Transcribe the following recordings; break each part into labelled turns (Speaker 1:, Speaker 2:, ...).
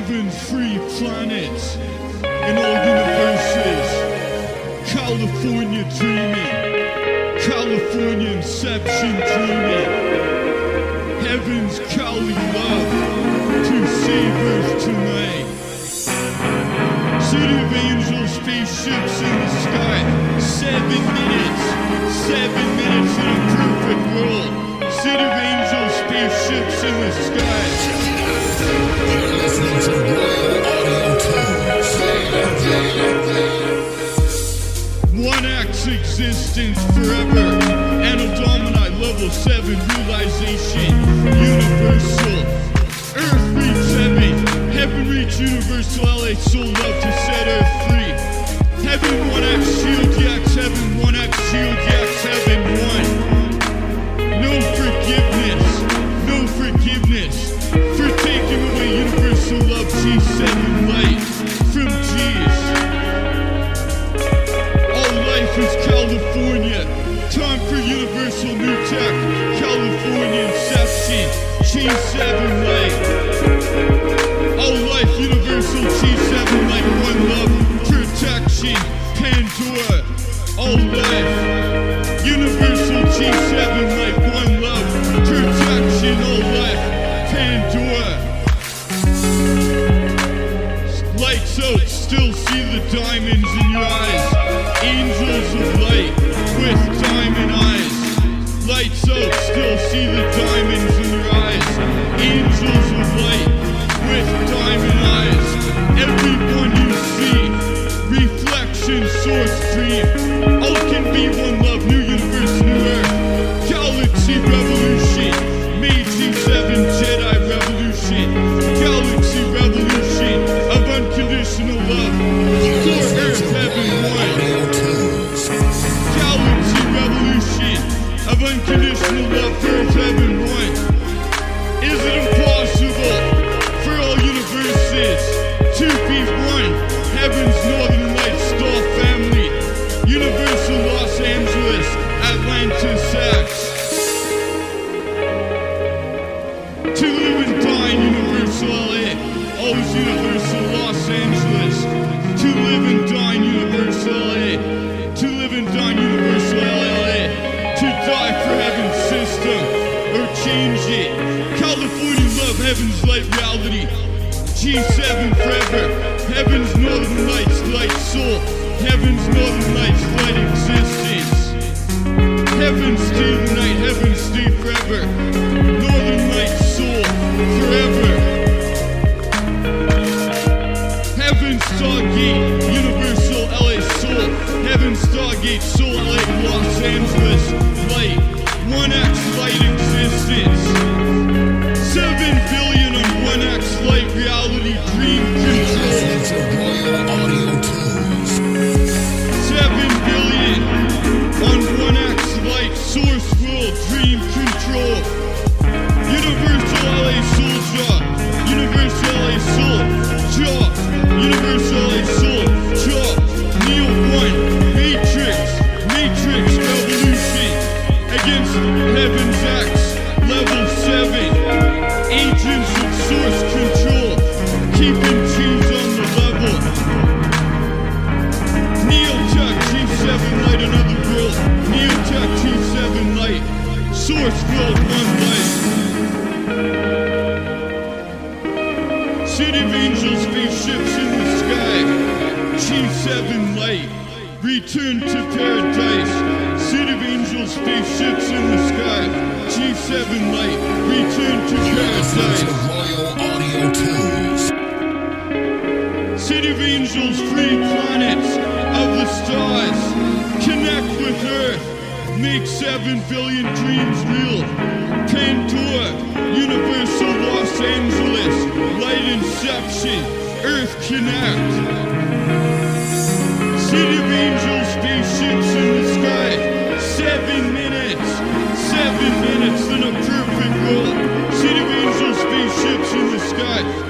Speaker 1: seven free planets in all universes. California dreaming, California inception dreaming. Heaven's Cali love to savors tonight. City of angels, spaceships in the sky. Seven minutes, seven minutes in a perfect world. City of angels, spaceships in the sky. One act's existence forever. Anno Domini level 7 realization. You лишь меня ты angels, free planets of the stars. Connect with Earth, make seven billion dreams real. Pandora, Universal Los Angeles, Light Inception, Earth Connect. City of angels, spaceships in the sky. Seven minutes, seven minutes in a perfect world. City of angels, spaceships in the sky.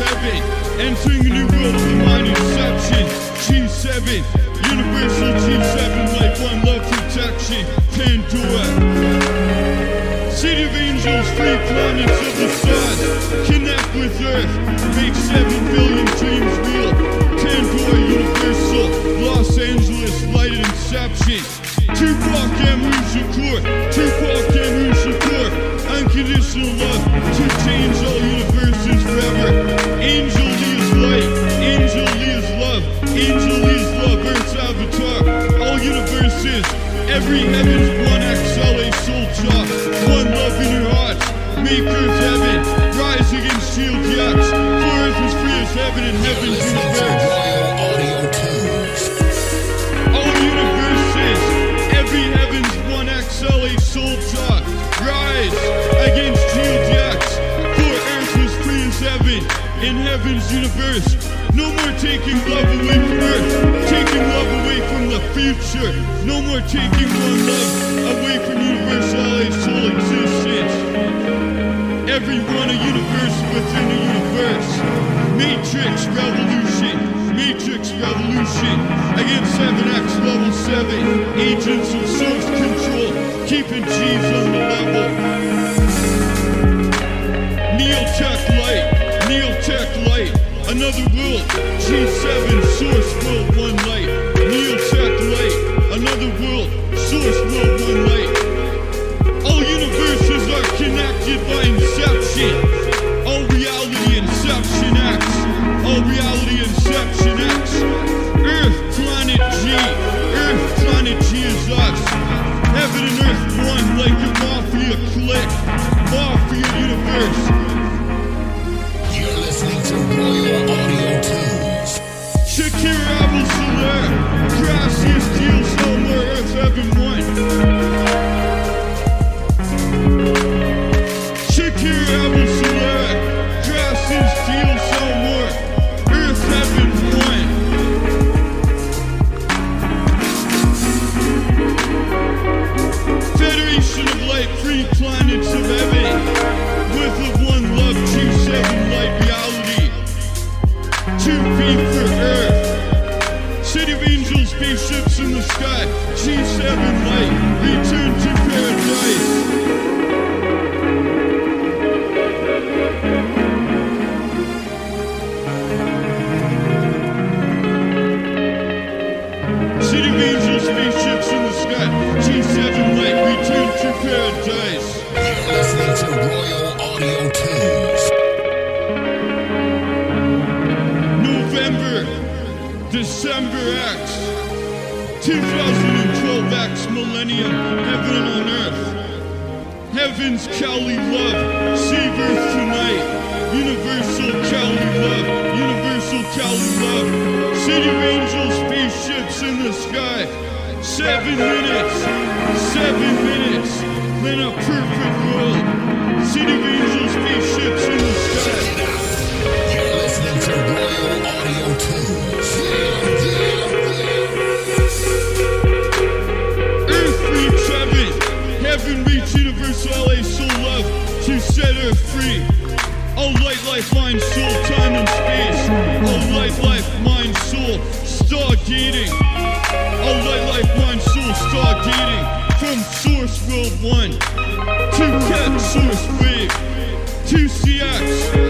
Speaker 1: heaven. Entering a new world, divine inception. G7, universal G7, life, one love, protection. Pandora. City of angels, free planets of the sun. Connect with earth, make seven billion dreams real. Pandora, universal, Los Angeles, light inception. Tupac Amaru Shakur, Tupac Amaru Shakur, unconditional love to every heaven's one XLA soul chop, one love in your hearts, make Earth heaven, rise against shield yachts, for Earth is free as heaven and heaven's universe.
Speaker 2: Royal Audio Tunes.
Speaker 1: All universes, every heaven's one XLA soul talk. Rise against GeoJax, for Earth is free as heaven in heaven's universe. No more taking love away from Earth, taking love away future. No more taking one love away from universal LA soul existence. Everyone a universe within a universe. Matrix revolution. Matrix revolution. Against 7X level 7. Agents of source control. Keeping G's on the level. Neil Neotech light. Neotech light. Another world. G7 source world December X, 2012 X Millennium, Heaven on Earth. Heaven's Cali Love, save Earth tonight. Universal Cali Love, Universal Cali Love. City Angels, spaceships in the sky. Seven minutes, seven minutes, then a perfect world. City Angels, spaceships in the sky. Source world one to cat source wave to CX.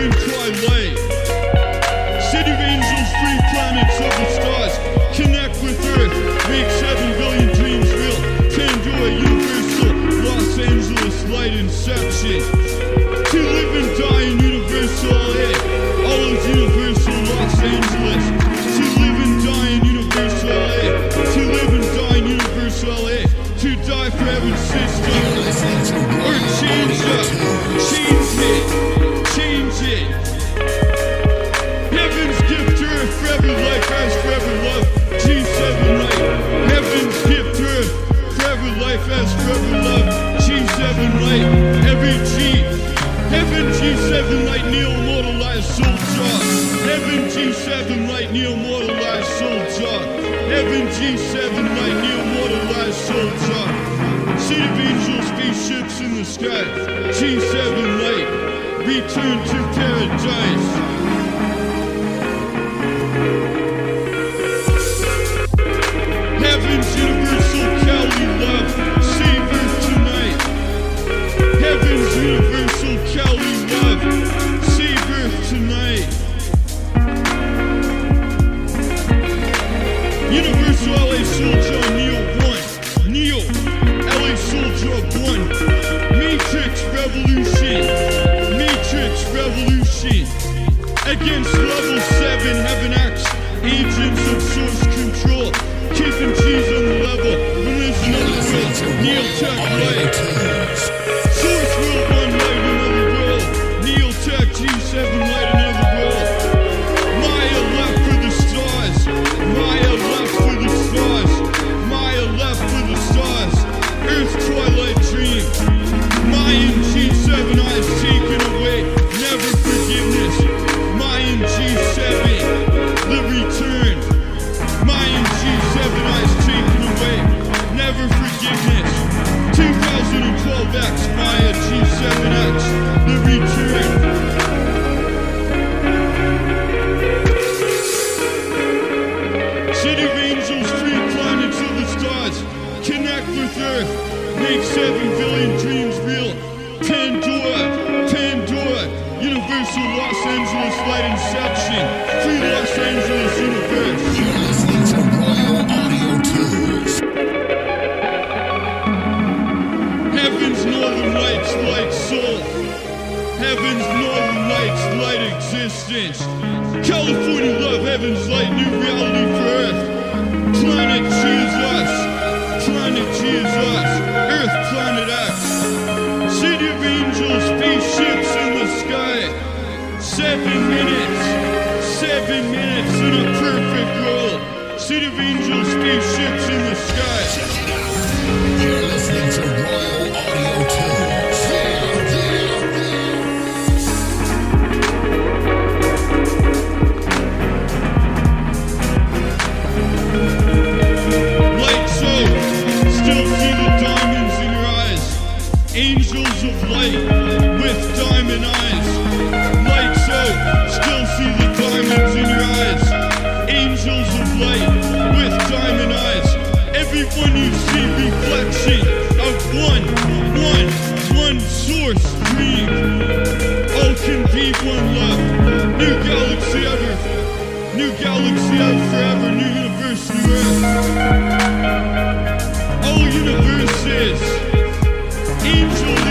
Speaker 1: Jim Kai City of angels, three planets of stars. Connect with Earth, make seven billion dreams real. Pandora, universal, Los Angeles, light inception. G7 might heal mortalized soul talk. See the angel spaceships in the sky. G7 light, be return to paradise. heaven's northern lights, light existence. California love, heaven's light, new reality for Earth. Planet cheers us, planet cheers us, Earth planet X. City of angels, spaceships in the sky. Seven minutes, seven minutes in a perfect world. City of angels, spaceships in the sky. Angels of light with diamond eyes. Lights out, still see the diamonds in your eyes. Angels of light with diamond eyes. Everyone you see reflection of one, one, one source dream. All can be one love. New galaxy ever. New galaxy ever forever. New universe, new earth. All universes angel.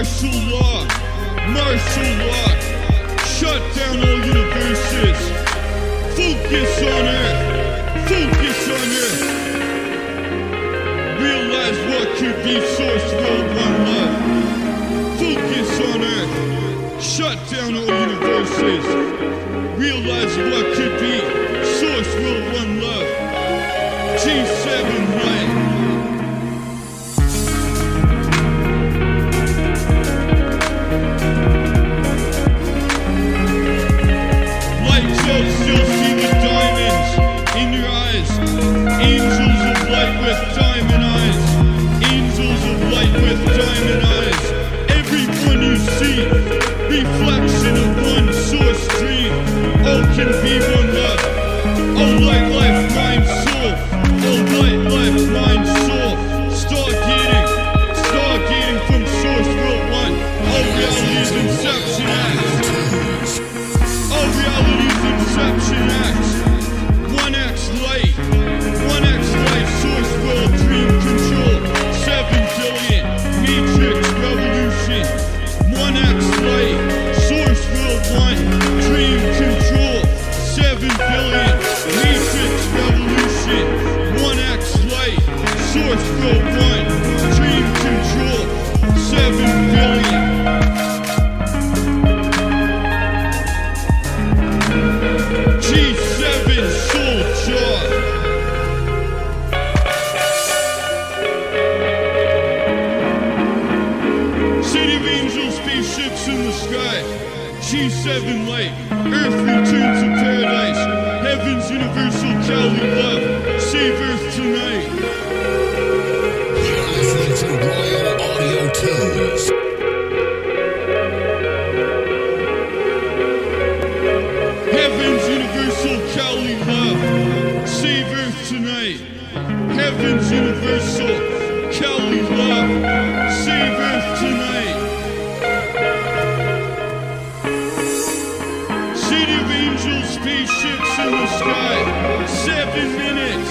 Speaker 1: martial law, martial law. Shut down all universes. Focus on it, focus on it. Realize what could be sourced for one love. Focus on it. Shut down all universes. Realize what could be sourced for one love. G7 light. Heaven's universal Cali love. Save Earth tonight. City of angels, spaceships in the sky. Seven minutes.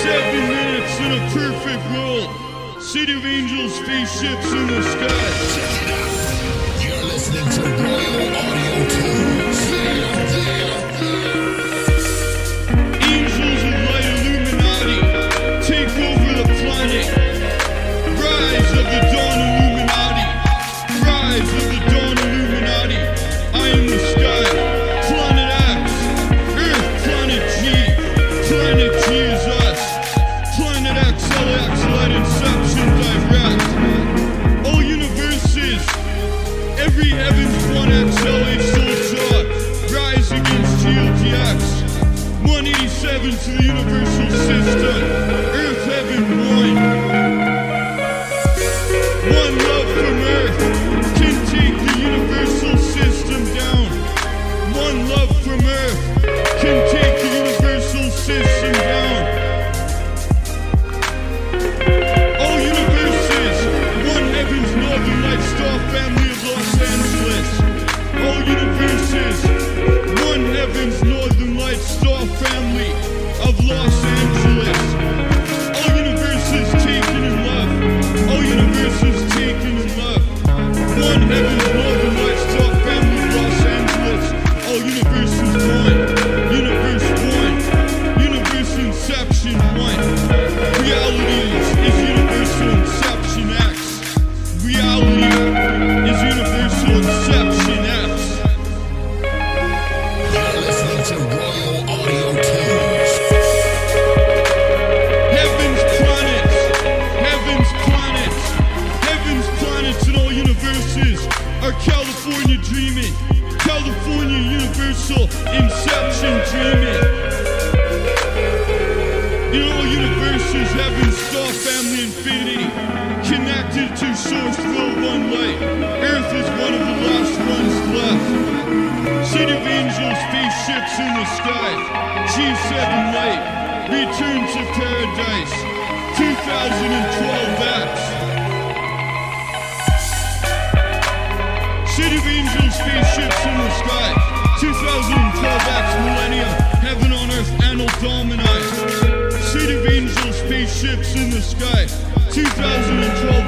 Speaker 1: Seven minutes in a perfect world. City of angels, spaceships in the sky. Universes, one northern star family of Los Angeles. Are California dreaming. California universal inception dreaming. In all universes, heaven's star family infinity connected to source will one light. Earth is one of the last ones left. City of angels, spaceships in the sky. G7 light, return to paradise. 2012 X. City of angels, spaceships in the sky. 2012 X millennium, heaven on earth, Anno Domini. City of angels, spaceships in the sky. 2012